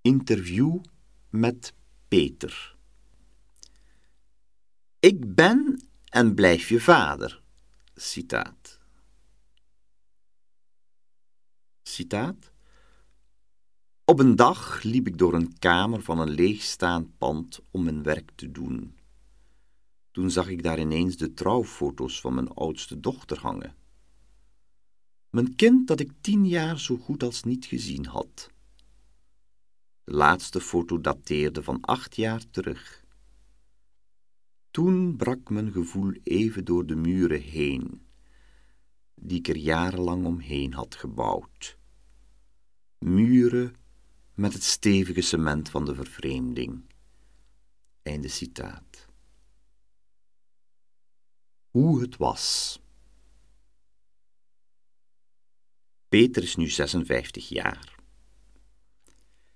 Interview met Peter Ik ben en blijf je vader. Citaat. Citaat. Op een dag liep ik door een kamer van een leegstaand pand om mijn werk te doen. Toen zag ik daar ineens de trouwfoto's van mijn oudste dochter hangen. Mijn kind dat ik tien jaar zo goed als niet gezien had. De laatste foto dateerde van acht jaar terug. Toen brak mijn gevoel even door de muren heen, die ik er jarenlang omheen had gebouwd. Muren met het stevige cement van de vervreemding. Einde citaat. Hoe het was. Peter is nu 56 jaar.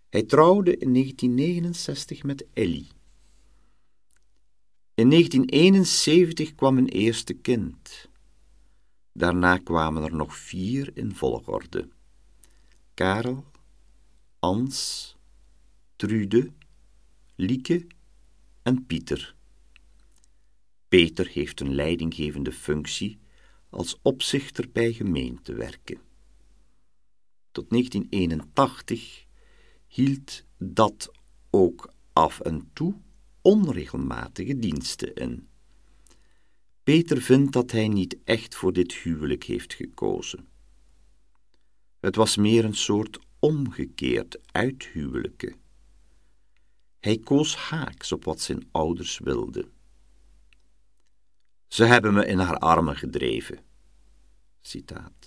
Hij trouwde in 1969 met Ellie. In 1971 kwam een eerste kind. Daarna kwamen er nog vier in volgorde. Karel, Ans, Trude, Lieke en Pieter. Peter heeft een leidinggevende functie als opzichter bij gemeentewerken. Tot 1981 hield dat ook af en toe onregelmatige diensten in. Peter vindt dat hij niet echt voor dit huwelijk heeft gekozen. Het was meer een soort omgekeerd uithuwelijke. Hij koos haaks op wat zijn ouders wilden. Ze hebben me in haar armen gedreven. Citaat.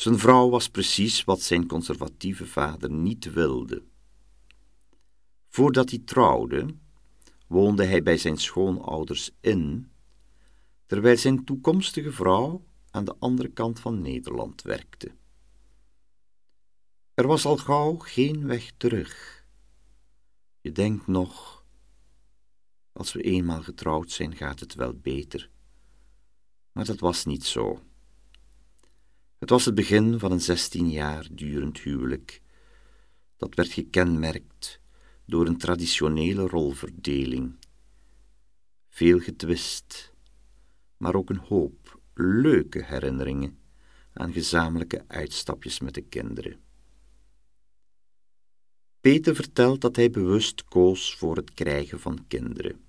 Zijn vrouw was precies wat zijn conservatieve vader niet wilde. Voordat hij trouwde, woonde hij bij zijn schoonouders in, terwijl zijn toekomstige vrouw aan de andere kant van Nederland werkte. Er was al gauw geen weg terug. Je denkt nog, als we eenmaal getrouwd zijn, gaat het wel beter. Maar dat was niet zo. Het was het begin van een zestien jaar durend huwelijk. Dat werd gekenmerkt door een traditionele rolverdeling. Veel getwist, maar ook een hoop leuke herinneringen aan gezamenlijke uitstapjes met de kinderen. Peter vertelt dat hij bewust koos voor het krijgen van kinderen.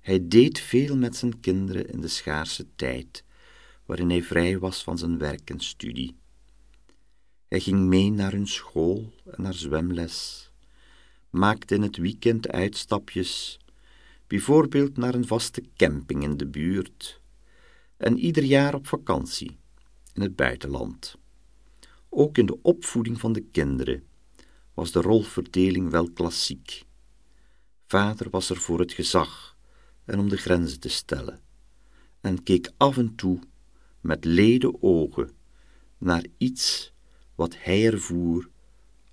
Hij deed veel met zijn kinderen in de schaarse tijd, waarin hij vrij was van zijn werk en studie. Hij ging mee naar hun school en naar zwemles, maakte in het weekend uitstapjes, bijvoorbeeld naar een vaste camping in de buurt, en ieder jaar op vakantie in het buitenland. Ook in de opvoeding van de kinderen was de rolverdeling wel klassiek. Vader was er voor het gezag en om de grenzen te stellen, en keek af en toe met leden ogen naar iets wat hij ervoer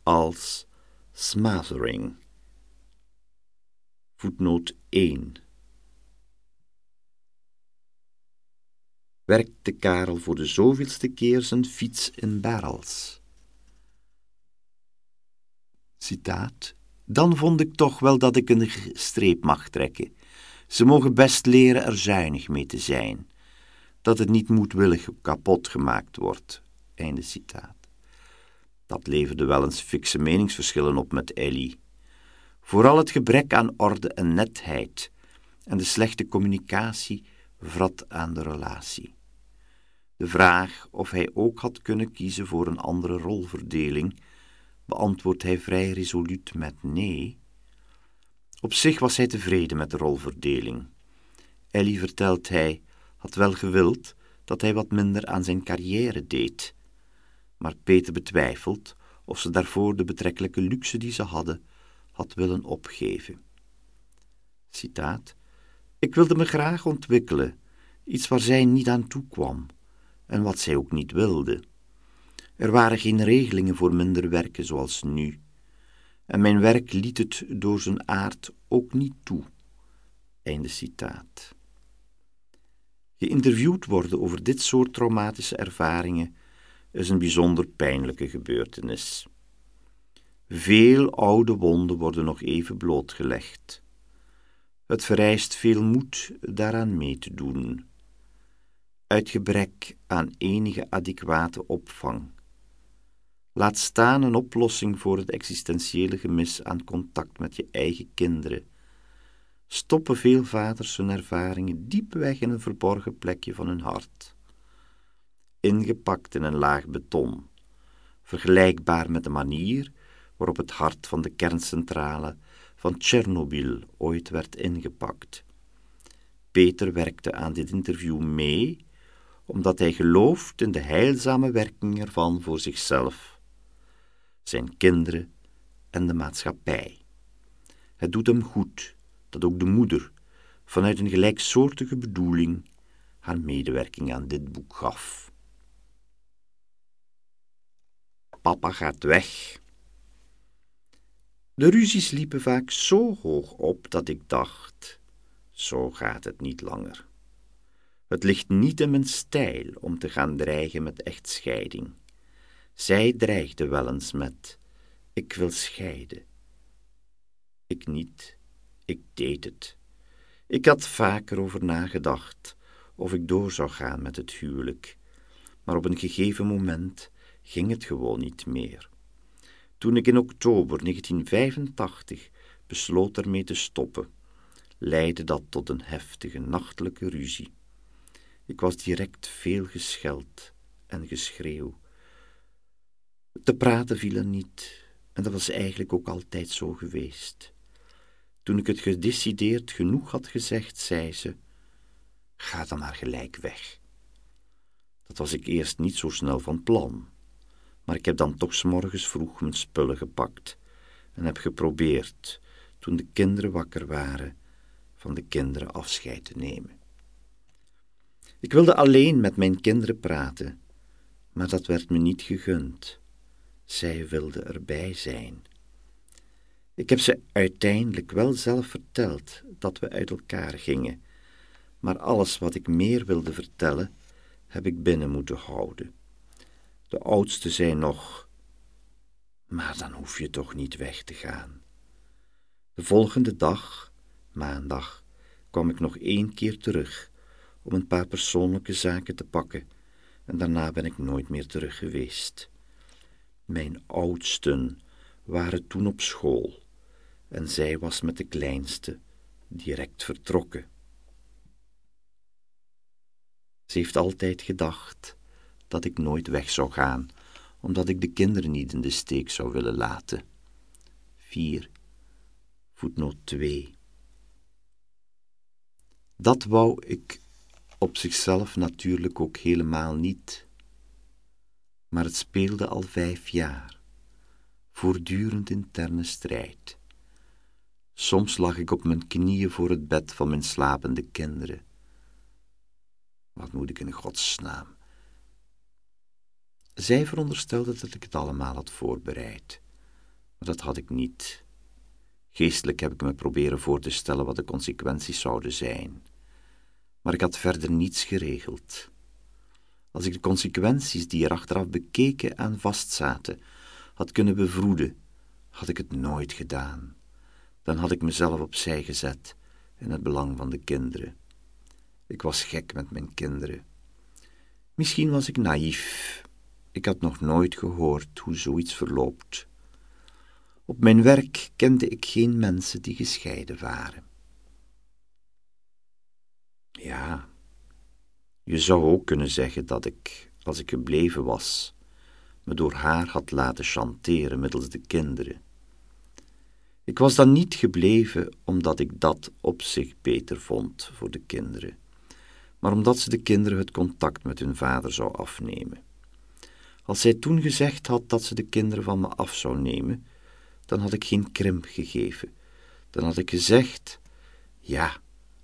als smothering. Voetnoot 1 Werkte Karel voor de zoveelste keer zijn fiets in barrels. Citaat. Dan vond ik toch wel dat ik een streep mag trekken. Ze mogen best leren er zuinig mee te zijn. Dat het niet moedwillig kapot gemaakt wordt. Einde citaat. Dat leverde wel eens fikse meningsverschillen op met Ellie. Vooral het gebrek aan orde en netheid en de slechte communicatie vrat aan de relatie. De vraag of hij ook had kunnen kiezen voor een andere rolverdeling beantwoordt hij vrij resoluut met nee. Op zich was hij tevreden met de rolverdeling. Ellie, vertelt hij, had wel gewild dat hij wat minder aan zijn carrière deed. Maar Peter betwijfelt of ze daarvoor de betrekkelijke luxe die ze hadden, had willen opgeven. Citaat, Ik wilde me graag ontwikkelen, iets waar zij niet aan toe kwam, en wat zij ook niet wilde. Er waren geen regelingen voor minder werken zoals nu, en mijn werk liet het door zijn aard ook niet toe. Einde citaat. Geïnterviewd worden over dit soort traumatische ervaringen is een bijzonder pijnlijke gebeurtenis. Veel oude wonden worden nog even blootgelegd. Het vereist veel moed daaraan mee te doen. Uit gebrek aan enige adequate opvang. Laat staan een oplossing voor het existentiële gemis aan contact met je eigen kinderen. Stoppen veel vaders hun ervaringen diep weg in een verborgen plekje van hun hart. Ingepakt in een laag beton, vergelijkbaar met de manier waarop het hart van de kerncentrale van Tsjernobyl ooit werd ingepakt. Peter werkte aan dit interview mee, omdat hij gelooft in de heilzame werking ervan voor zichzelf, zijn kinderen en de maatschappij. Het doet hem goed dat ook de moeder, vanuit een gelijksoortige bedoeling, haar medewerking aan dit boek gaf. Papa gaat weg. De ruzies liepen vaak zo hoog op dat ik dacht: zo gaat het niet langer. Het ligt niet in mijn stijl om te gaan dreigen met echtscheiding. Zij dreigde wel eens met: ik wil scheiden. Ik niet, ik deed het. Ik had vaker over nagedacht of ik door zou gaan met het huwelijk, maar op een gegeven moment ging het gewoon niet meer. Toen ik in oktober 1985 besloot ermee te stoppen, leidde dat tot een heftige nachtelijke ruzie. Ik was direct veel gescheld en geschreeuw. Te praten viel er niet, en dat was eigenlijk ook altijd zo geweest. Toen ik het gedecideerd genoeg had gezegd, zei ze: Ga dan maar gelijk weg. Dat was ik eerst niet zo snel van plan maar ik heb dan toch s morgens vroeg mijn spullen gepakt en heb geprobeerd, toen de kinderen wakker waren, van de kinderen afscheid te nemen. Ik wilde alleen met mijn kinderen praten, maar dat werd me niet gegund. Zij wilden erbij zijn. Ik heb ze uiteindelijk wel zelf verteld dat we uit elkaar gingen, maar alles wat ik meer wilde vertellen, heb ik binnen moeten houden. De oudste zei nog: Maar dan hoef je toch niet weg te gaan. De volgende dag, maandag, kwam ik nog één keer terug om een paar persoonlijke zaken te pakken en daarna ben ik nooit meer terug geweest. Mijn oudsten waren toen op school en zij was met de kleinste direct vertrokken. Ze heeft altijd gedacht dat ik nooit weg zou gaan, omdat ik de kinderen niet in de steek zou willen laten. 4. Voetnoot 2. Dat wou ik op zichzelf natuurlijk ook helemaal niet. Maar het speelde al vijf jaar, voortdurend interne strijd. Soms lag ik op mijn knieën voor het bed van mijn slapende kinderen. Wat moet ik in godsnaam? Zij veronderstelde dat ik het allemaal had voorbereid. Maar dat had ik niet. Geestelijk heb ik me proberen voor te stellen wat de consequenties zouden zijn. Maar ik had verder niets geregeld. Als ik de consequenties die er achteraf bekeken aan vastzaten, had kunnen bevroeden, had ik het nooit gedaan. Dan had ik mezelf opzij gezet in het belang van de kinderen. Ik was gek met mijn kinderen. Misschien was ik naïef, ik had nog nooit gehoord hoe zoiets verloopt. Op mijn werk kende ik geen mensen die gescheiden waren. Ja, je zou ook kunnen zeggen dat ik, als ik gebleven was, me door haar had laten chanteren middels de kinderen. Ik was dan niet gebleven omdat ik dat op zich beter vond voor de kinderen, maar omdat ze de kinderen het contact met hun vader zou afnemen. Als zij toen gezegd had dat ze de kinderen van me af zou nemen, dan had ik geen krimp gegeven. Dan had ik gezegd: Ja,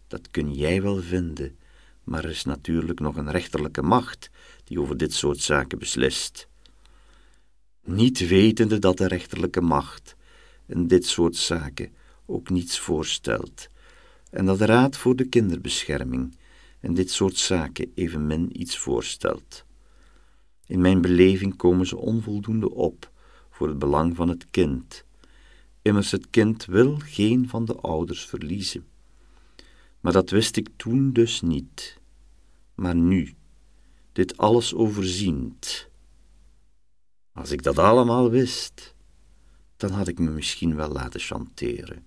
dat kun jij wel vinden, maar er is natuurlijk nog een rechterlijke macht die over dit soort zaken beslist. Niet wetende dat de rechterlijke macht in dit soort zaken ook niets voorstelt, en dat Raad voor de Kinderbescherming in dit soort zaken evenmin iets voorstelt. In mijn beleving komen ze onvoldoende op voor het belang van het kind. Immers het kind wil geen van de ouders verliezen. Maar dat wist ik toen dus niet. Maar nu, dit alles overziend. Als ik dat allemaal wist, dan had ik me misschien wel laten chanteren.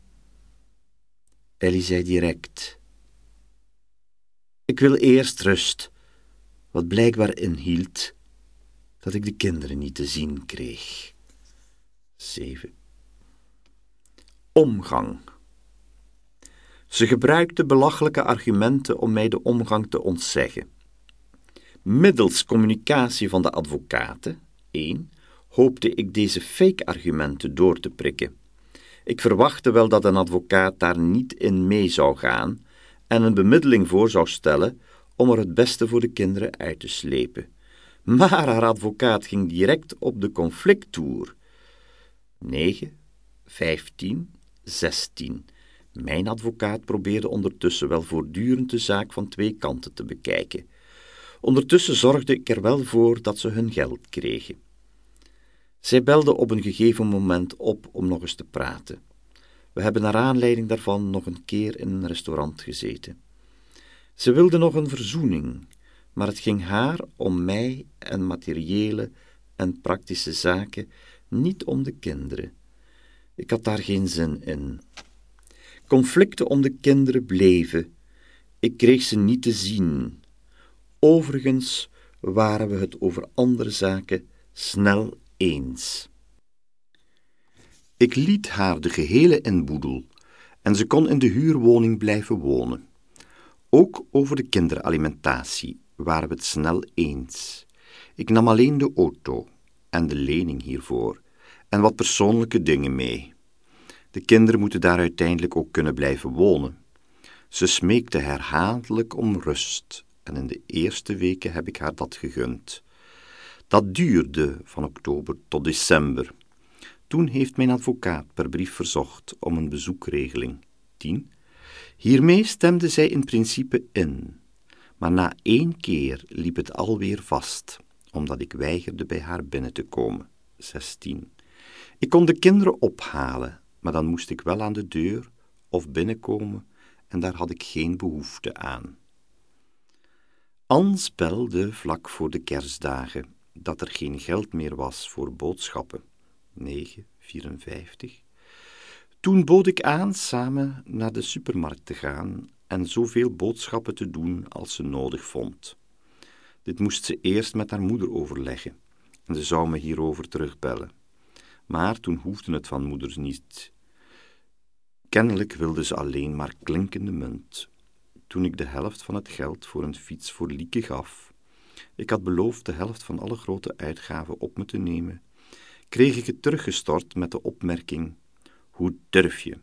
Ellie zei direct: Ik wil eerst rust, wat blijkbaar inhield dat ik de kinderen niet te zien kreeg. 7. Omgang. Ze gebruikte belachelijke argumenten om mij de omgang te ontzeggen. Middels communicatie van de advocaten, 1, hoopte ik deze fake-argumenten door te prikken. Ik verwachtte wel dat een advocaat daar niet in mee zou gaan en een bemiddeling voor zou stellen om er het beste voor de kinderen uit te slepen. Maar haar advocaat ging direct op de conflicttoer. 9, 15, 16. Mijn advocaat probeerde ondertussen wel voortdurend de zaak van twee kanten te bekijken. Ondertussen zorgde ik er wel voor dat ze hun geld kregen. Zij belde op een gegeven moment op om nog eens te praten. We hebben naar aanleiding daarvan nog een keer in een restaurant gezeten. Ze wilde nog een verzoening, maar het ging haar om mij en materiële en praktische zaken, niet om de kinderen. Ik had daar geen zin in. Conflicten om de kinderen bleven. Ik kreeg ze niet te zien. Overigens waren we het over andere zaken snel eens. Ik liet haar de gehele inboedel en ze kon in de huurwoning blijven wonen. Ook over de kinderalimentatie waren we het snel eens. Ik nam alleen de auto en de lening hiervoor en wat persoonlijke dingen mee. De kinderen moeten daar uiteindelijk ook kunnen blijven wonen. Ze smeekte herhaaldelijk om rust en in de eerste weken heb ik haar dat gegund. Dat duurde van oktober tot december. Toen heeft mijn advocaat per brief verzocht om een bezoekregeling. 10. Hiermee stemde zij in principe in, maar na één keer liep het alweer vast, omdat ik weigerde bij haar binnen te komen. 16. Ik kon de kinderen ophalen, maar dan moest ik wel aan de deur of binnenkomen en daar had ik geen behoefte aan. Ans belde vlak voor de kerstdagen dat er geen geld meer was voor boodschappen. 9,54. Toen bood ik aan samen naar de supermarkt te gaan en zoveel boodschappen te doen als ze nodig vond. Dit moest ze eerst met haar moeder overleggen en ze zou me hierover terugbellen. Maar toen hoefde het van moeders niet. Kennelijk wilde ze alleen maar klinkende munt. Toen ik de helft van het geld voor een fiets voor Lieke gaf, ik had beloofd de helft van alle grote uitgaven op me te nemen, kreeg ik het teruggestort met de opmerking: Hoe durf je?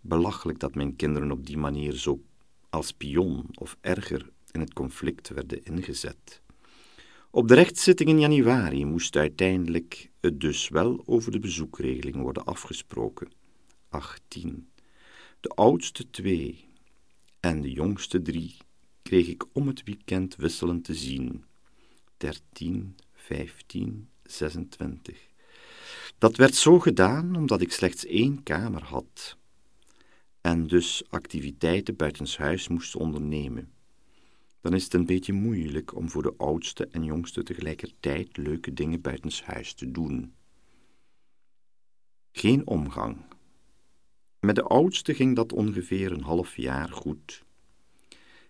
Belachelijk dat mijn kinderen op die manier zo als pion of erger in het conflict werden ingezet. Op de rechtszitting in januari moest uiteindelijk het dus wel over de bezoekregeling worden afgesproken. 18. De oudste twee en de jongste drie kreeg ik om het weekend wisselend te zien. 13, 15, 26. Dat werd zo gedaan omdat ik slechts één kamer had en dus activiteiten buitenshuis moest ondernemen. Dan is het een beetje moeilijk om voor de oudste en jongste tegelijkertijd leuke dingen buitenshuis te doen. Geen omgang. Met de oudste ging dat ongeveer een half jaar goed.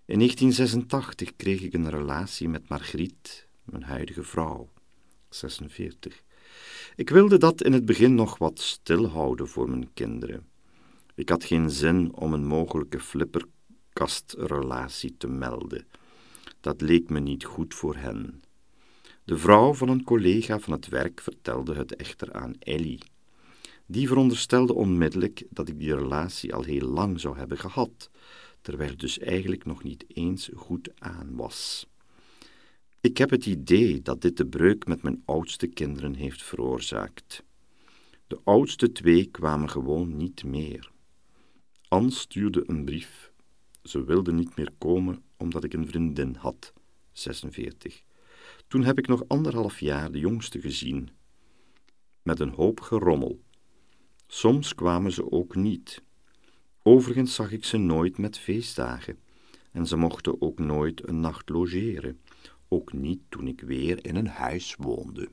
In 1986 kreeg ik een relatie met Margriet, mijn huidige vrouw, 46. Ik wilde dat in het begin nog wat stilhouden voor mijn kinderen. Ik had geen zin om een mogelijke flipperkastrelatie te melden. Dat leek me niet goed voor hen. De vrouw van een collega van het werk vertelde het echter aan Ellie. Die veronderstelde onmiddellijk dat ik die relatie al heel lang zou hebben gehad, terwijl het dus eigenlijk nog niet eens goed aan was. Ik heb het idee dat dit de breuk met mijn oudste kinderen heeft veroorzaakt. De oudste twee kwamen gewoon niet meer. Anne stuurde een brief. Ze wilde niet meer komen omdat ik een vriendin had. 46. Toen heb ik nog anderhalf jaar de jongste gezien, met een hoop gerommel. Soms kwamen ze ook niet. Overigens zag ik ze nooit met feestdagen, en ze mochten ook nooit een nacht logeren, ook niet toen ik weer in een huis woonde.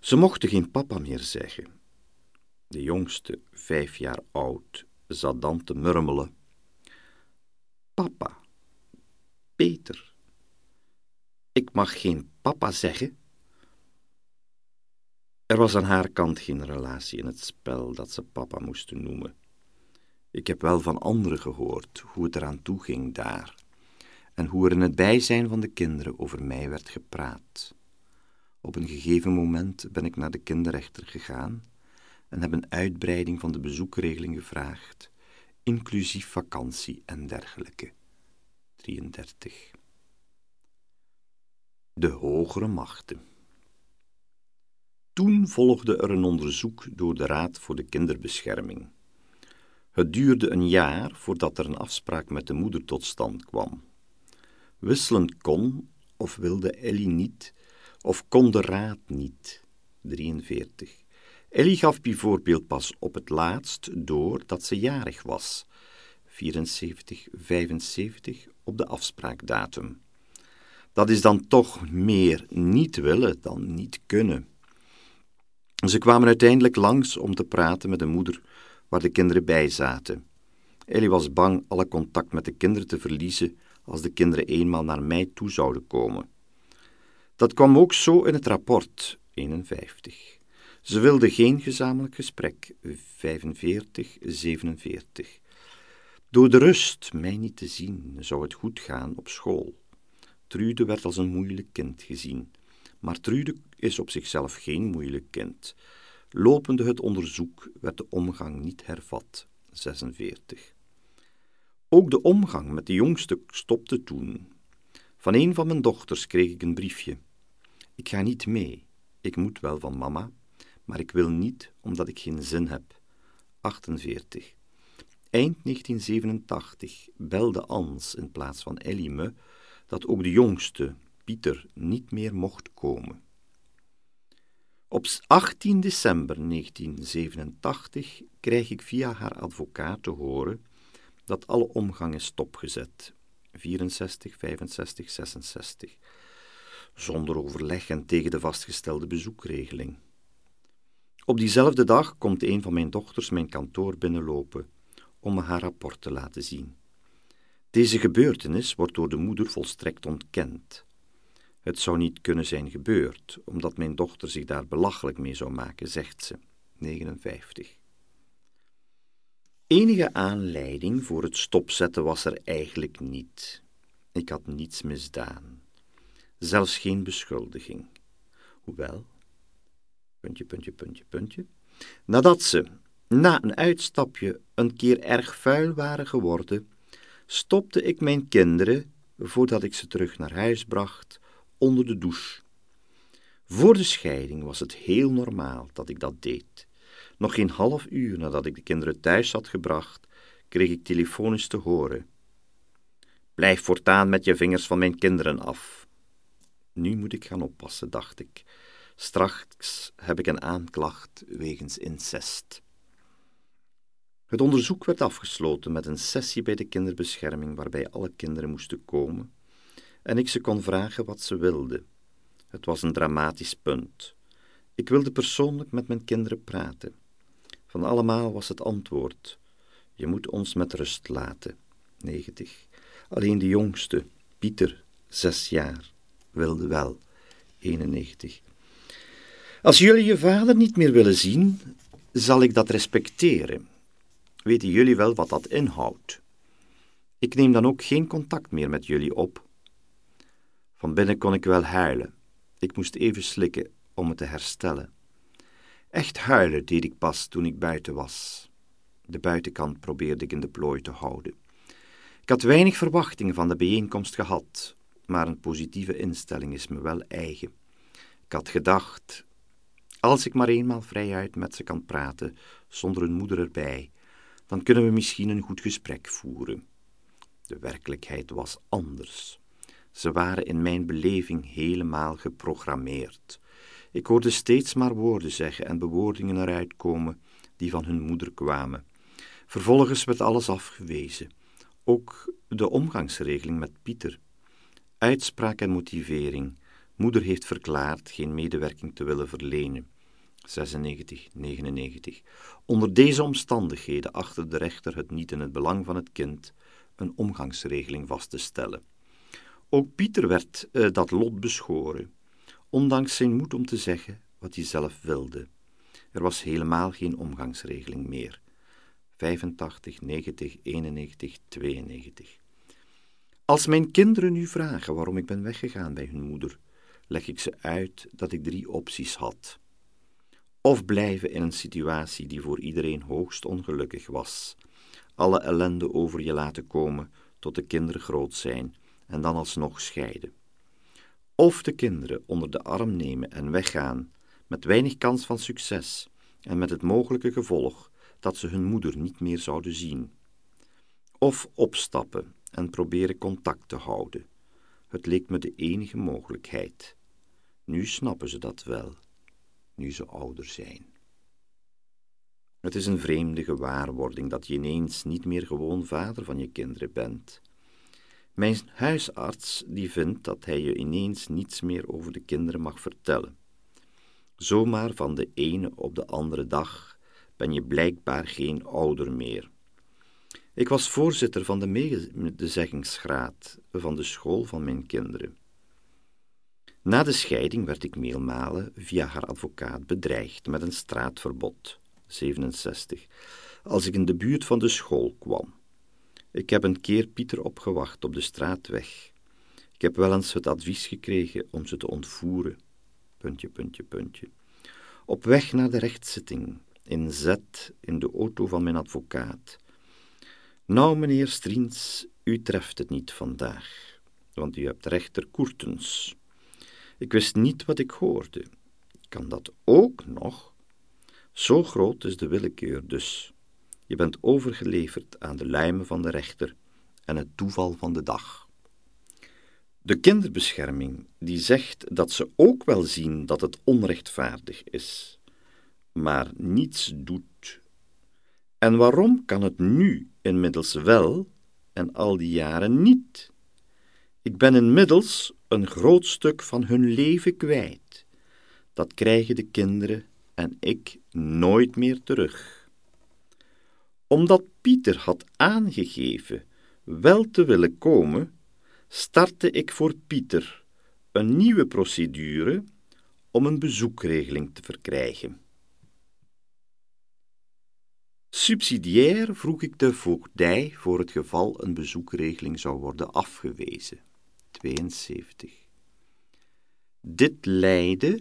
Ze mochten geen papa meer zeggen. De jongste, vijf jaar oud, zat dan te murmelen. Papa, Peter, ik mag geen papa zeggen. Er was aan haar kant geen relatie in het spel dat ze papa moesten noemen. Ik heb wel van anderen gehoord hoe het eraan toe ging daar, en hoe er in het bijzijn van de kinderen over mij werd gepraat. Op een gegeven moment ben ik naar de kinderrechter gegaan en heb een uitbreiding van de bezoekregeling gevraagd, inclusief vakantie en dergelijke. 33. De hogere machten. Toen volgde er een onderzoek door de Raad voor de Kinderbescherming. Het duurde een jaar voordat er een afspraak met de moeder tot stand kwam. Wisselend kon of wilde Ellie niet, of kon de Raad niet. 43. Ellie gaf bijvoorbeeld pas op het laatst door dat ze jarig was. 74, 75 op de afspraakdatum. Dat is dan toch meer niet willen dan niet kunnen. Ze kwamen uiteindelijk langs om te praten met de moeder waar de kinderen bij zaten. Ellie was bang alle contact met de kinderen te verliezen als de kinderen eenmaal naar mij toe zouden komen. Dat kwam ook zo in het rapport 51. Ze wilde geen gezamenlijk gesprek 45, 47. Door de rust mij niet te zien zou het goed gaan op school. Trude werd als een moeilijk kind gezien, maar Trude is op zichzelf geen moeilijk kind. Lopende het onderzoek werd de omgang niet hervat. 46. Ook de omgang met de jongste stopte toen. Van een van mijn dochters kreeg ik een briefje. Ik ga niet mee. Ik moet wel van mama, maar ik wil niet omdat ik geen zin heb. 48. Eind 1987 belde Ans in plaats van Ellie me dat ook de jongste, Pieter, niet meer mocht komen. Op 18 december 1987 krijg ik via haar advocaat te horen dat alle omgang is stopgezet. 64, 65, 66. Zonder overleg en tegen de vastgestelde bezoekregeling. Op diezelfde dag komt een van mijn dochters mijn kantoor binnenlopen om me haar rapport te laten zien. Deze gebeurtenis wordt door de moeder volstrekt ontkend. Het zou niet kunnen zijn gebeurd, omdat mijn dochter zich daar belachelijk mee zou maken, zegt ze. 59. Enige aanleiding voor het stopzetten was er eigenlijk niet. Ik had niets misdaan. Zelfs geen beschuldiging. Hoewel, puntje, puntje, puntje, puntje, nadat ze, na een uitstapje, een keer erg vuil waren geworden, stopte ik mijn kinderen, voordat ik ze terug naar huis bracht, onder de douche. Voor de scheiding was het heel normaal dat ik dat deed. Nog geen half uur nadat ik de kinderen thuis had gebracht, kreeg ik telefonisch te horen. Blijf voortaan met je vingers van mijn kinderen af. Nu moet ik gaan oppassen, dacht ik. Straks heb ik een aanklacht wegens incest. Het onderzoek werd afgesloten met een sessie bij de kinderbescherming waarbij alle kinderen moesten komen en ik ze kon vragen wat ze wilden. Het was een dramatisch punt. Ik wilde persoonlijk met mijn kinderen praten. Van allemaal was het antwoord: Je moet ons met rust laten. 90. Alleen de jongste, Pieter, zes jaar, wilde wel. 91. Als jullie je vader niet meer willen zien, zal ik dat respecteren. Weten jullie wel wat dat inhoudt? Ik neem dan ook geen contact meer met jullie op. Van binnen kon ik wel huilen. Ik moest even slikken om me te herstellen. Echt huilen deed ik pas toen ik buiten was. De buitenkant probeerde ik in de plooi te houden. Ik had weinig verwachtingen van de bijeenkomst gehad, maar een positieve instelling is me wel eigen. Ik had gedacht, als ik maar eenmaal vrijuit met ze kan praten, zonder een moeder erbij, dan kunnen we misschien een goed gesprek voeren. De werkelijkheid was anders. Ze waren in mijn beleving helemaal geprogrammeerd. Ik hoorde steeds maar woorden zeggen en bewoordingen eruit komen die van hun moeder kwamen. Vervolgens werd alles afgewezen, ook de omgangsregeling met Pieter. Uitspraak en motivering. Moeder heeft verklaard geen medewerking te willen verlenen. 96, 99. Onder deze omstandigheden achtte de rechter het niet in het belang van het kind een omgangsregeling vast te stellen. Ook Pieter werd uh, dat lot beschoren, ondanks zijn moed om te zeggen wat hij zelf wilde. Er was helemaal geen omgangsregeling meer. 85, 90, 91, 92. Als mijn kinderen nu vragen waarom ik ben weggegaan bij hun moeder, leg ik ze uit dat ik drie opties had. Of blijven in een situatie die voor iedereen hoogst ongelukkig was, alle ellende over je laten komen tot de kinderen groot zijn en dan alsnog scheiden. Of de kinderen onder de arm nemen en weggaan, met weinig kans van succes en met het mogelijke gevolg dat ze hun moeder niet meer zouden zien. Of opstappen en proberen contact te houden. Het leek me de enige mogelijkheid. Nu snappen ze dat wel, nu ze ouder zijn. Het is een vreemde gewaarwording dat je ineens niet meer gewoon vader van je kinderen bent. Mijn huisarts die vindt dat hij je ineens niets meer over de kinderen mag vertellen. Zomaar van de ene op de andere dag ben je blijkbaar geen ouder meer. Ik was voorzitter van de medezeggingsraad van de school van mijn kinderen. Na de scheiding werd ik meelmalen via haar advocaat bedreigd met een straatverbod, 67, als ik in de buurt van de school kwam. Ik heb een keer Pieter opgewacht op de straatweg. Ik heb wel eens het advies gekregen om ze te ontvoeren. Puntje, puntje, puntje. Op weg naar de rechtszitting, in Z, in de auto van mijn advocaat. Nou, meneer Striens, u treft het niet vandaag, want u hebt rechter Koertens. Ik wist niet wat ik hoorde. Kan dat ook nog? Zo groot is de willekeur dus. Je bent overgeleverd aan de luimen van de rechter en het toeval van de dag. De kinderbescherming, die zegt dat ze ook wel zien dat het onrechtvaardig is, maar niets doet. En waarom kan het nu inmiddels wel en al die jaren niet? Ik ben inmiddels een groot stuk van hun leven kwijt. Dat krijgen de kinderen en ik nooit meer terug. Omdat Pieter had aangegeven wel te willen komen, startte ik voor Pieter een nieuwe procedure om een bezoekregeling te verkrijgen. Subsidiair vroeg ik de voogdij voor het geval een bezoekregeling zou worden afgewezen. 72. Dit leidde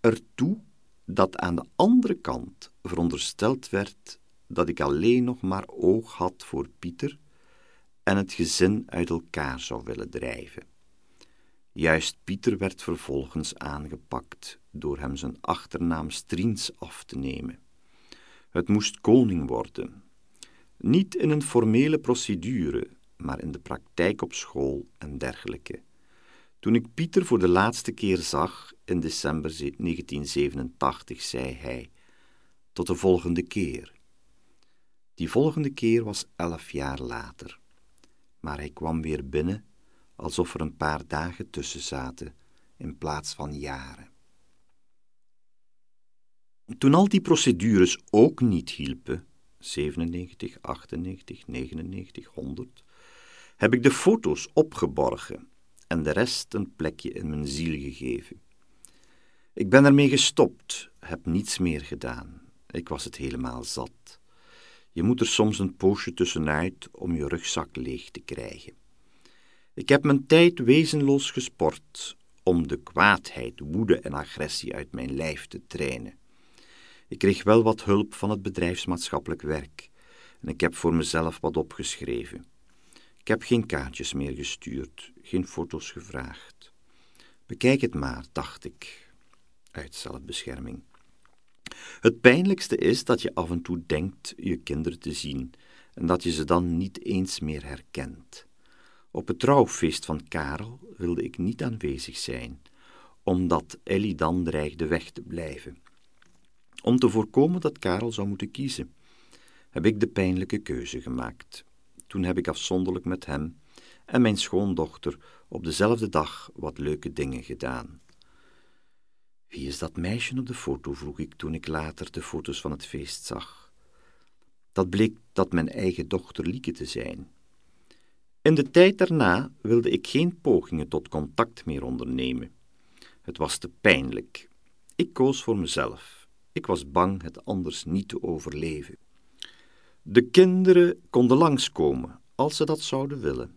ertoe dat aan de andere kant verondersteld werd dat ik alleen nog maar oog had voor Pieter en het gezin uit elkaar zou willen drijven. Juist Pieter werd vervolgens aangepakt door hem zijn achternaam Striens af te nemen. Het moest koning worden. Niet in een formele procedure, maar in de praktijk op school en dergelijke. Toen ik Pieter voor de laatste keer zag, in december 1987, zei hij: Tot de volgende keer. Die volgende keer was elf jaar later. Maar hij kwam weer binnen, alsof er een paar dagen tussen zaten, in plaats van jaren. Toen al die procedures ook niet hielpen, 97, 98, 99, 100, heb ik de foto's opgeborgen en de rest een plekje in mijn ziel gegeven. Ik ben ermee gestopt, heb niets meer gedaan. Ik was het helemaal zat. Je moet er soms een poosje tussenuit om je rugzak leeg te krijgen. Ik heb mijn tijd wezenloos gesport om de kwaadheid, woede en agressie uit mijn lijf te trainen. Ik kreeg wel wat hulp van het bedrijfsmaatschappelijk werk en ik heb voor mezelf wat opgeschreven. Ik heb geen kaartjes meer gestuurd, geen foto's gevraagd. Bekijk het maar, dacht ik, uit zelfbescherming. Het pijnlijkste is dat je af en toe denkt je kinderen te zien en dat je ze dan niet eens meer herkent. Op het trouwfeest van Karel wilde ik niet aanwezig zijn, omdat Ellie dan dreigde weg te blijven. Om te voorkomen dat Karel zou moeten kiezen, heb ik de pijnlijke keuze gemaakt. Toen heb ik afzonderlijk met hem en mijn schoondochter op dezelfde dag wat leuke dingen gedaan. Wie is dat meisje op de foto? vroeg ik toen ik later de foto's van het feest zag. Dat bleek dat mijn eigen dochter Lieke te zijn. In de tijd daarna wilde ik geen pogingen tot contact meer ondernemen. Het was te pijnlijk. Ik koos voor mezelf. Ik was bang het anders niet te overleven. De kinderen konden langskomen, als ze dat zouden willen.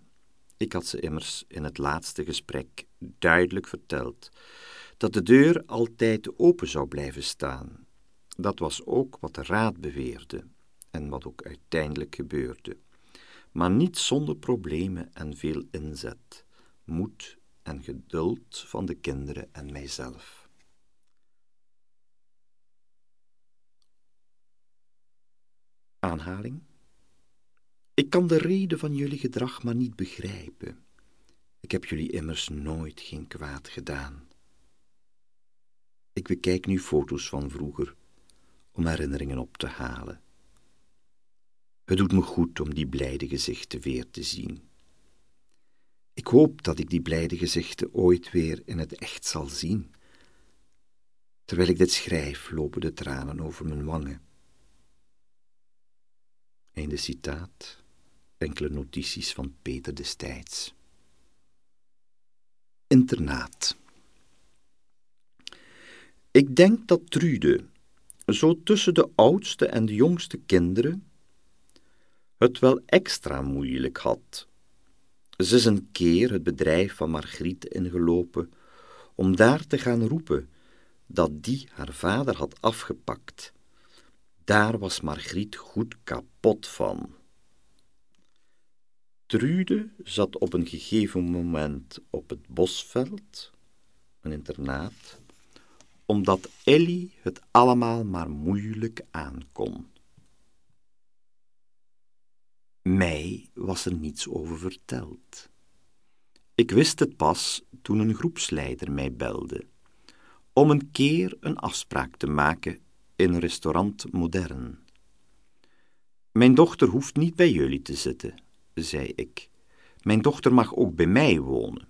Ik had ze immers in het laatste gesprek duidelijk verteld dat de deur altijd open zou blijven staan. Dat was ook wat de raad beweerde en wat ook uiteindelijk gebeurde. Maar niet zonder problemen en veel inzet, moed en geduld van de kinderen en mijzelf. Aanhaling. Ik kan de reden van jullie gedrag maar niet begrijpen. Ik heb jullie immers nooit geen kwaad gedaan. Ik bekijk nu foto's van vroeger om herinneringen op te halen. Het doet me goed om die blijde gezichten weer te zien. Ik hoop dat ik die blijde gezichten ooit weer in het echt zal zien. Terwijl ik dit schrijf, lopen de tranen over mijn wangen. Einde citaat, enkele notities van Peter destijds. Internaat. Ik denk dat Trude, zo tussen de oudste en de jongste kinderen, het wel extra moeilijk had. Ze is een keer het bedrijf van Margriet ingelopen om daar te gaan roepen dat die haar vader had afgepakt. Daar was Margriet goed kapot van. Trude zat op een gegeven moment op het bosveld, een internaat, omdat Ellie het allemaal maar moeilijk aankon. Mij was er niets over verteld. Ik wist het pas toen een groepsleider mij belde, om een keer een afspraak te maken in restaurant Modern. Mijn dochter hoeft niet bij jullie te zitten, zei ik. Mijn dochter mag ook bij mij wonen.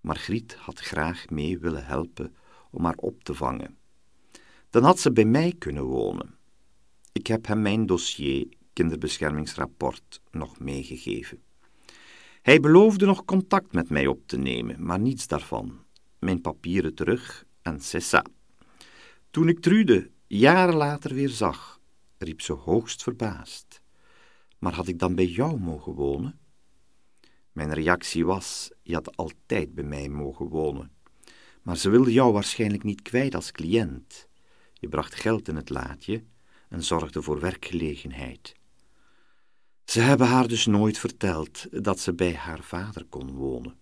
Margriet had graag mee willen helpen om haar op te vangen. Dan had ze bij mij kunnen wonen. Ik heb hem mijn dossier kinderbeschermingsrapport nog meegegeven. Hij beloofde nog contact met mij op te nemen, maar niets daarvan. Mijn papieren terug en cessa. Toen ik Trude jaren later weer zag, riep ze hoogst verbaasd. Maar had ik dan bij jou mogen wonen? Mijn reactie was, je had altijd bij mij mogen wonen. Maar ze wilde jou waarschijnlijk niet kwijt als cliënt. Je bracht geld in het laadje en zorgde voor werkgelegenheid. Ze hebben haar dus nooit verteld dat ze bij haar vader kon wonen.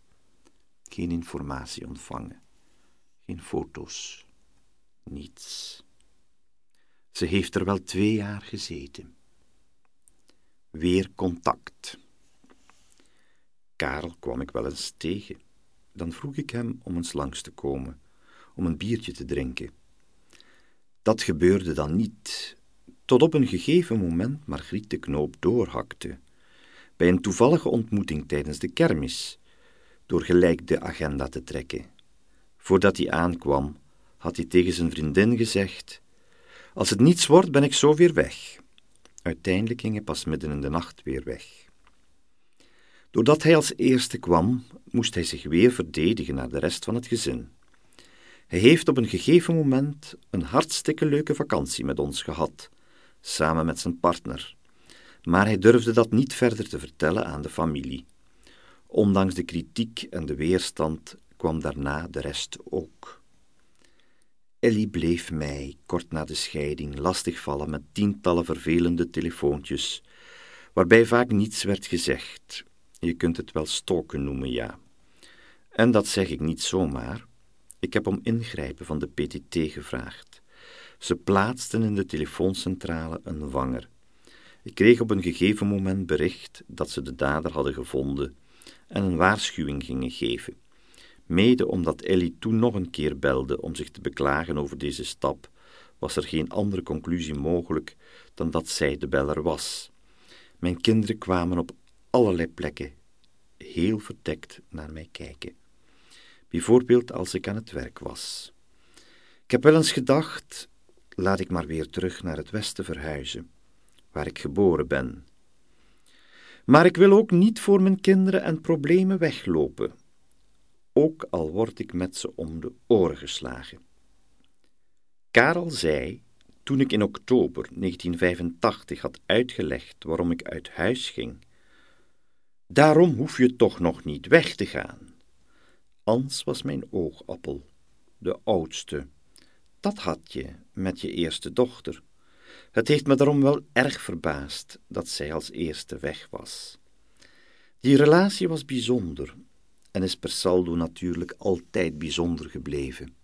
Geen informatie ontvangen, geen foto's, niets. Ze heeft er wel twee jaar gezeten. Weer contact. Karel kwam ik wel eens tegen. Dan vroeg ik hem om eens langs te komen, om een biertje te drinken. Dat gebeurde dan niet, tot op een gegeven moment Margriet de knoop doorhakte. Bij een toevallige ontmoeting tijdens de kermis, door gelijk de agenda te trekken. Voordat hij aankwam, had hij tegen zijn vriendin gezegd: Als het niets wordt, ben ik zo weer weg. Uiteindelijk ging hij pas midden in de nacht weer weg. Doordat hij als eerste kwam, moest hij zich weer verdedigen naar de rest van het gezin. Hij heeft op een gegeven moment een hartstikke leuke vakantie met ons gehad, samen met zijn partner. Maar hij durfde dat niet verder te vertellen aan de familie. Ondanks de kritiek en de weerstand kwam daarna de rest ook. Ellie bleef mij, kort na de scheiding, lastigvallen met tientallen vervelende telefoontjes, waarbij vaak niets werd gezegd. Je kunt het wel stoken noemen, ja. En dat zeg ik niet zomaar. Ik heb om ingrijpen van de PTT gevraagd. Ze plaatsten in de telefooncentrale een vanger. Ik kreeg op een gegeven moment bericht dat ze de dader hadden gevonden, en een waarschuwing gingen geven. Mede omdat Ellie toen nog een keer belde om zich te beklagen over deze stap, was er geen andere conclusie mogelijk dan dat zij de beller was. Mijn kinderen kwamen op allerlei plekken heel verdekt naar mij kijken. Bijvoorbeeld als ik aan het werk was. Ik heb wel eens gedacht, laat ik maar weer terug naar het westen verhuizen, waar ik geboren ben. Maar ik wil ook niet voor mijn kinderen en problemen weglopen, ook al word ik met ze om de oren geslagen. Karel zei, toen ik in oktober 1985 had uitgelegd waarom ik uit huis ging, daarom hoef je toch nog niet weg te gaan. Ans was mijn oogappel, de oudste. Dat had je met je eerste dochter. Het heeft me daarom wel erg verbaasd dat zij als eerste weg was. Die relatie was bijzonder en is per saldo natuurlijk altijd bijzonder gebleven.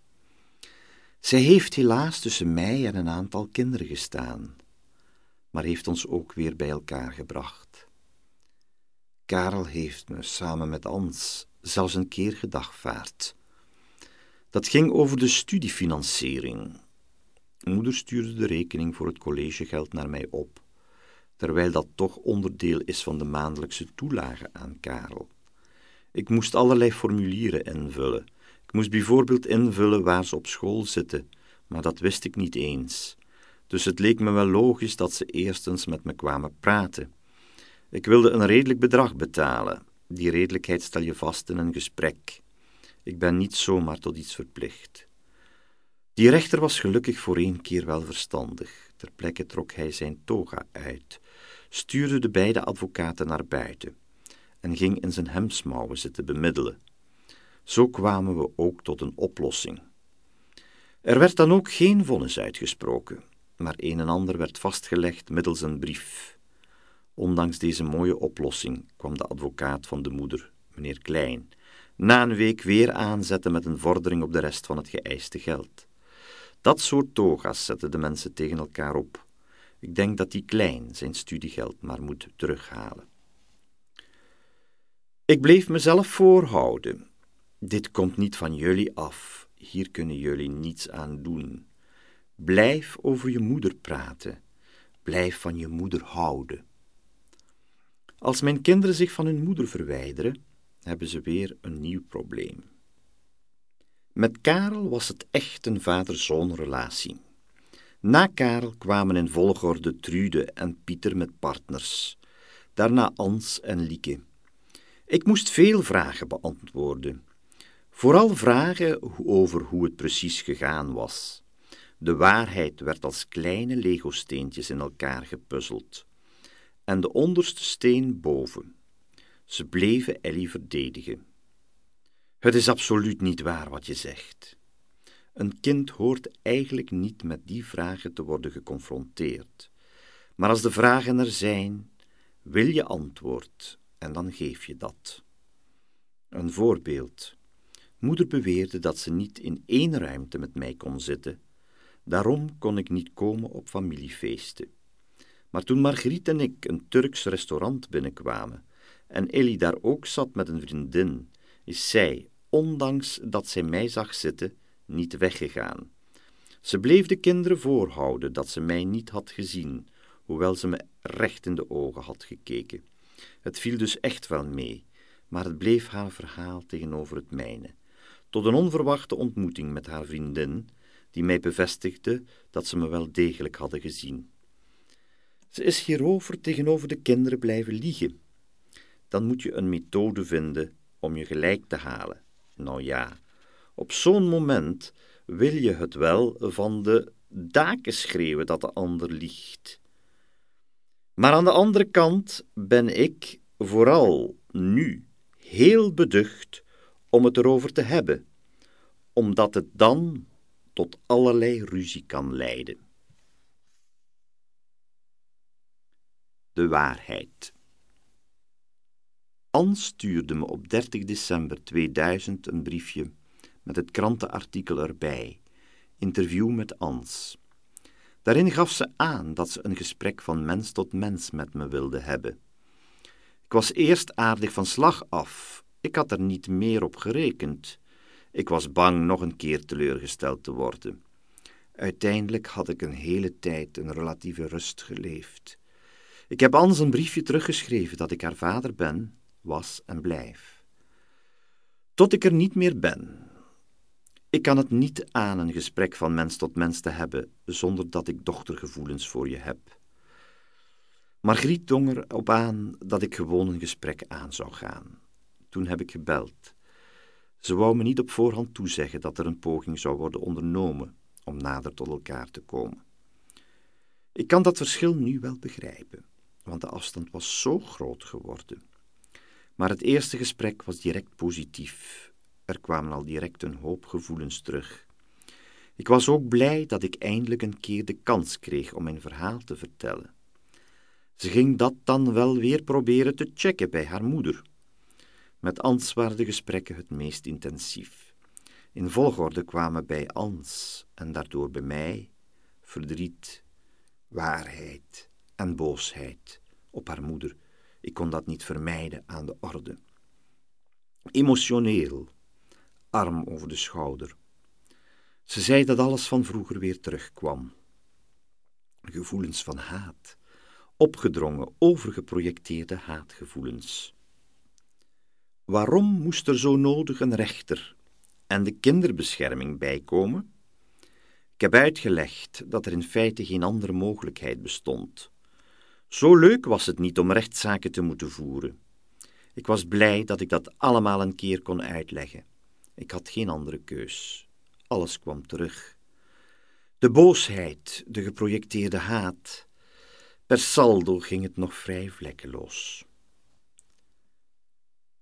Zij heeft helaas tussen mij en een aantal kinderen gestaan, maar heeft ons ook weer bij elkaar gebracht. Karel heeft me samen met Ans zelfs een keer gedagvaard. Dat ging over de studiefinanciering. Moeder stuurde de rekening voor het collegegeld naar mij op, terwijl dat toch onderdeel is van de maandelijkse toelage aan Karel. Ik moest allerlei formulieren invullen. Ik moest bijvoorbeeld invullen waar ze op school zitten, maar dat wist ik niet eens. Dus het leek me wel logisch dat ze eerstens met me kwamen praten. Ik wilde een redelijk bedrag betalen. Die redelijkheid stel je vast in een gesprek. Ik ben niet zomaar tot iets verplicht. Die rechter was gelukkig voor één keer wel verstandig. Ter plekke trok hij zijn toga uit, stuurde de beide advocaten naar buiten en ging in zijn hemsmouwen zitten bemiddelen. Zo kwamen we ook tot een oplossing. Er werd dan ook geen vonnis uitgesproken, maar een en ander werd vastgelegd middels een brief. Ondanks deze mooie oplossing kwam de advocaat van de moeder, meneer Klein, na een week weer aanzetten met een vordering op de rest van het geëiste geld. Dat soort toga's zetten de mensen tegen elkaar op. Ik denk dat die Klein zijn studiegeld maar moet terughalen. Ik bleef mezelf voorhouden. Dit komt niet van jullie af, hier kunnen jullie niets aan doen. Blijf over je moeder praten, blijf van je moeder houden. Als mijn kinderen zich van hun moeder verwijderen, hebben ze weer een nieuw probleem. Met Karel was het echt een vader-zoon relatie. Na Karel kwamen in volgorde Trude en Pieter met partners, daarna Ans en Lieke. Ik moest veel vragen beantwoorden. Vooral vragen over hoe het precies gegaan was. De waarheid werd als kleine legosteentjes in elkaar gepuzzeld. En de onderste steen boven. Ze bleven Ellie verdedigen. Het is absoluut niet waar wat je zegt. Een kind hoort eigenlijk niet met die vragen te worden geconfronteerd. Maar als de vragen er zijn, wil je antwoord en dan geef je dat. Een voorbeeld. Moeder beweerde dat ze niet in één ruimte met mij kon zitten. Daarom kon ik niet komen op familiefeesten. Maar toen Margriet en ik een Turks restaurant binnenkwamen en Ellie daar ook zat met een vriendin, is zij, ondanks dat zij mij zag zitten, niet weggegaan. Ze bleef de kinderen voorhouden dat ze mij niet had gezien, hoewel ze me recht in de ogen had gekeken. Het viel dus echt wel mee, maar het bleef haar verhaal tegenover het mijne. Tot een onverwachte ontmoeting met haar vriendin, die mij bevestigde dat ze me wel degelijk hadden gezien. Ze is hierover tegenover de kinderen blijven liegen. Dan moet je een methode vinden om je gelijk te halen. Nou ja, op zo'n moment wil je het wel van de daken schreeuwen dat de ander liegt. Maar aan de andere kant ben ik vooral nu heel beducht om het erover te hebben, omdat het dan tot allerlei ruzie kan leiden. De waarheid. Ans stuurde me op 30 december 2000 een briefje met het krantenartikel erbij, interview met Ans. Daarin gaf ze aan dat ze een gesprek van mens tot mens met me wilde hebben. Ik was eerst aardig van slag af. Ik had er niet meer op gerekend. Ik was bang nog een keer teleurgesteld te worden. Uiteindelijk had ik een hele tijd een relatieve rust geleefd. Ik heb Ans een briefje teruggeschreven dat ik haar vader ben, was en blijf. Tot ik er niet meer ben. Ik kan het niet aan een gesprek van mens tot mens te hebben zonder dat ik dochtergevoelens voor je heb. Margriet dong er op aan dat ik gewoon een gesprek aan zou gaan. Toen heb ik gebeld. Ze wou me niet op voorhand toezeggen dat er een poging zou worden ondernomen om nader tot elkaar te komen. Ik kan dat verschil nu wel begrijpen, want de afstand was zo groot geworden. Maar het eerste gesprek was direct positief. Er kwamen al direct een hoop gevoelens terug. Ik was ook blij dat ik eindelijk een keer de kans kreeg om mijn verhaal te vertellen. Ze ging dat dan wel weer proberen te checken bij haar moeder. Met Ans waren de gesprekken het meest intensief. In volgorde kwamen bij Ans en daardoor bij mij verdriet, waarheid en boosheid op haar moeder. Ik kon dat niet vermijden aan de orde. Emotioneel, arm over de schouder. Ze zei dat alles van vroeger weer terugkwam. Gevoelens van haat, opgedrongen, overgeprojecteerde haatgevoelens. Waarom moest er zo nodig een rechter en de kinderbescherming bijkomen? Ik heb uitgelegd dat er in feite geen andere mogelijkheid bestond. Zo leuk was het niet om rechtszaken te moeten voeren. Ik was blij dat ik dat allemaal een keer kon uitleggen. Ik had geen andere keus. Alles kwam terug. De boosheid, de geprojecteerde haat. Per saldo ging het nog vrij vlekkeloos.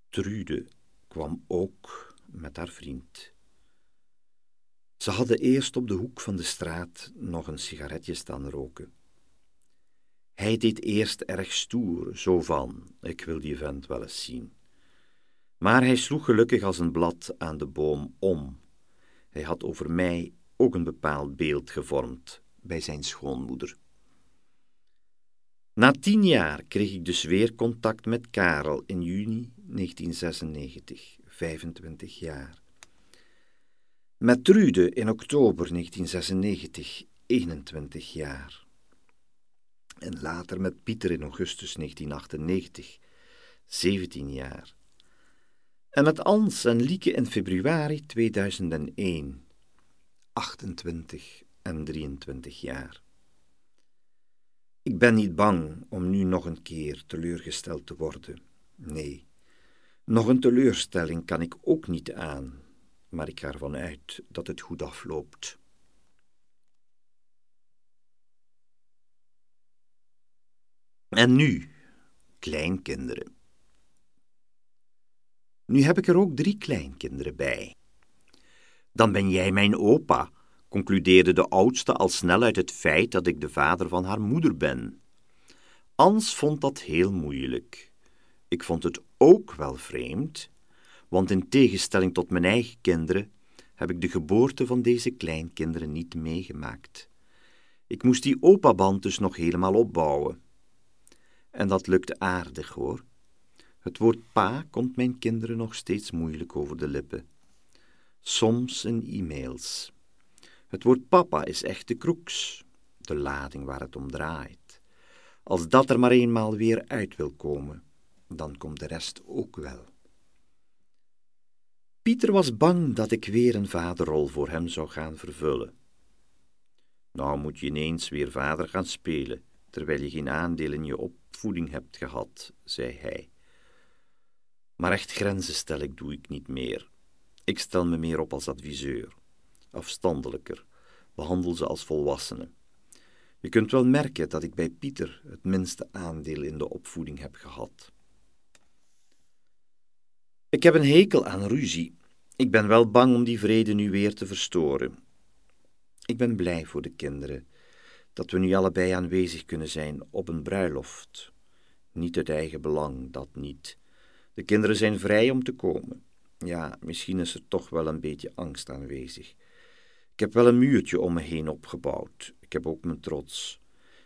Trude kwam ook met haar vriend. Ze hadden eerst op de hoek van de straat nog een sigaretje staan roken. Hij deed eerst erg stoer, zo van, ik wil die vent wel eens zien. Maar hij sloeg gelukkig als een blad aan de boom om. Hij had over mij ook een bepaald beeld gevormd bij zijn schoonmoeder. Na tien jaar kreeg ik dus weer contact met Karel in juni 1996, 25 jaar. Met Trude in oktober 1996, 21 jaar. En later met Pieter in augustus 1998, 17 jaar. En met Ans en Lieke in februari 2001, 28 en 23 jaar. Ik ben niet bang om nu nog een keer teleurgesteld te worden. Nee, nog een teleurstelling kan ik ook niet aan, maar ik ga ervan uit dat het goed afloopt. En nu, kleinkinderen. Nu heb ik er ook drie kleinkinderen bij. Dan ben jij mijn opa, concludeerde de oudste al snel uit het feit dat ik de vader van haar moeder ben. Ans vond dat heel moeilijk. Ik vond het ook wel vreemd, want in tegenstelling tot mijn eigen kinderen heb ik de geboorte van deze kleinkinderen niet meegemaakt. Ik moest die opaband dus nog helemaal opbouwen. En dat lukte aardig hoor. Het woord pa komt mijn kinderen nog steeds moeilijk over de lippen. Soms in e-mails. Het woord papa is echt de kroeks, de lading waar het om draait. Als dat er maar eenmaal weer uit wil komen, dan komt de rest ook wel. Pieter was bang dat ik weer een vaderrol voor hem zou gaan vervullen. Nou moet je ineens weer vader gaan spelen, terwijl je geen aandeel in je opvoeding hebt gehad, zei hij. Maar echt grenzen stel ik doe ik niet meer. Ik stel me meer op als adviseur, afstandelijker, behandel ze als volwassenen. Je kunt wel merken dat ik bij Pieter het minste aandeel in de opvoeding heb gehad. Ik heb een hekel aan ruzie. Ik ben wel bang om die vrede nu weer te verstoren. Ik ben blij voor de kinderen dat we nu allebei aanwezig kunnen zijn op een bruiloft. Niet uit eigen belang, dat niet. De kinderen zijn vrij om te komen. Ja, misschien is er toch wel een beetje angst aanwezig. Ik heb wel een muurtje om me heen opgebouwd. Ik heb ook mijn trots.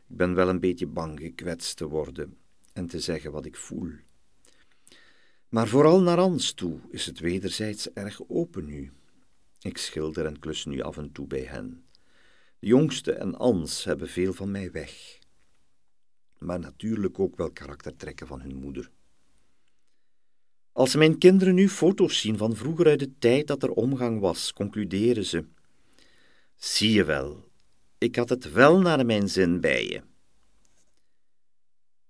Ik ben wel een beetje bang gekwetst te worden en te zeggen wat ik voel. Maar vooral naar Ans toe is het wederzijds erg open nu. Ik schilder en klus nu af en toe bij hen. Jongste en Ans hebben veel van mij weg. Maar natuurlijk ook wel karaktertrekken van hun moeder. Als mijn kinderen nu foto's zien van vroeger uit de tijd dat er omgang was, concluderen ze: Zie je wel, ik had het wel naar mijn zin bij je.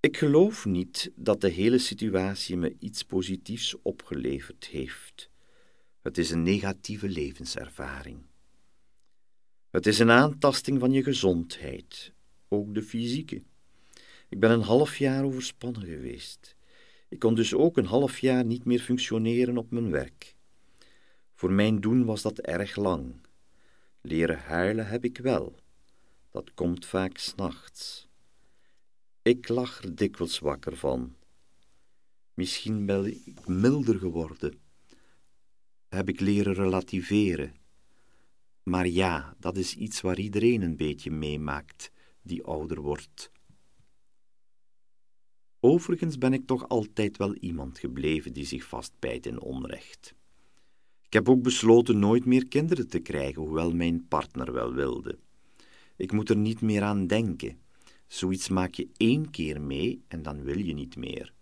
Ik geloof niet dat de hele situatie me iets positiefs opgeleverd heeft. Het is een negatieve levenservaring. Het is een aantasting van je gezondheid, ook de fysieke. Ik ben een half jaar overspannen geweest. Ik kon dus ook een half jaar niet meer functioneren op mijn werk. Voor mijn doen was dat erg lang. Leren huilen heb ik wel. Dat komt vaak s'nachts. Ik lag er dikwijls wakker van. Misschien ben ik milder geworden. Heb ik leren relativeren. Maar ja, dat is iets waar iedereen een beetje meemaakt die ouder wordt. Overigens ben ik toch altijd wel iemand gebleven die zich vastbijt in onrecht. Ik heb ook besloten nooit meer kinderen te krijgen, hoewel mijn partner wel wilde. Ik moet er niet meer aan denken. Zoiets maak je één keer mee en dan wil je niet meer.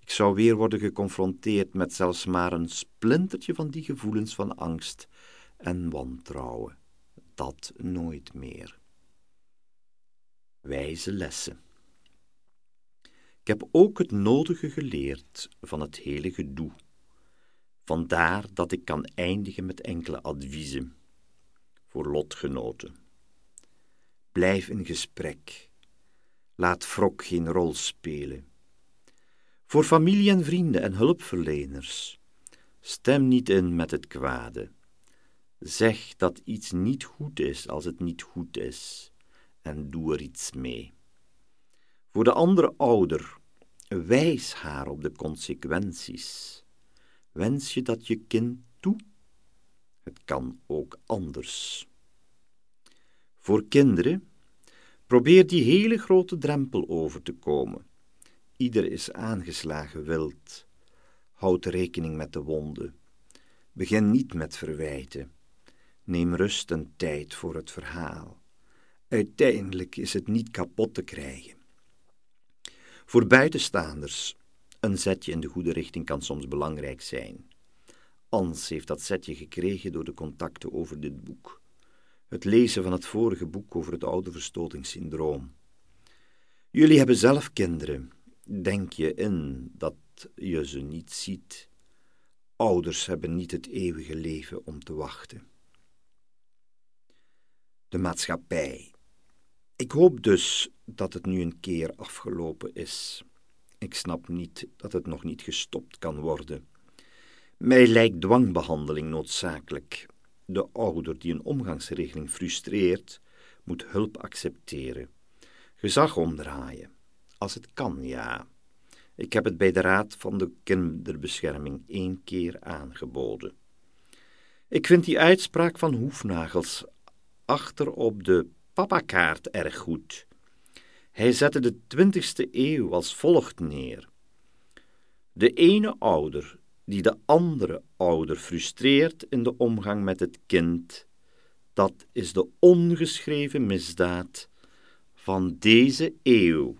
Ik zou weer worden geconfronteerd met zelfs maar een splintertje van die gevoelens van angst en wantrouwen. Dat nooit meer. Wijze lessen. Ik heb ook het nodige geleerd van het hele gedoe. Vandaar dat ik kan eindigen met enkele adviezen voor lotgenoten. Blijf in gesprek. Laat wrok geen rol spelen. Voor familie en vrienden en hulpverleners. Stem niet in met het kwade. Zeg dat iets niet goed is als het niet goed is en doe er iets mee. Voor de andere ouder, wijs haar op de consequenties. Wens je dat je kind toe? Het kan ook anders. Voor kinderen, probeer die hele grote drempel over te komen. Ieder is aangeslagen wild. Houd rekening met de wonden. Begin niet met verwijten. Neem rust en tijd voor het verhaal. Uiteindelijk is het niet kapot te krijgen. Voor buitenstaanders, een zetje in de goede richting kan soms belangrijk zijn. Ans heeft dat zetje gekregen door de contacten over dit boek. Het lezen van het vorige boek over het oude verstotingssyndroom. Jullie hebben zelf kinderen. Denk je in dat je ze niet ziet. Ouders hebben niet het eeuwige leven om te wachten. De maatschappij ik hoop dus dat het nu een keer afgelopen is. Ik snap niet dat het nog niet gestopt kan worden. Mij lijkt dwangbehandeling noodzakelijk. De ouder die een omgangsregeling frustreert, moet hulp accepteren. Gezag omdraaien. Als het kan, ja. Ik heb het bij de Raad van de Kinderbescherming één keer aangeboden. Ik vind die uitspraak van Hoefnagels achter op de papakaart erg goed. Hij zette de twintigste eeuw als volgt neer. De ene ouder die de andere ouder frustreert in de omgang met het kind, dat is de ongeschreven misdaad van deze eeuw.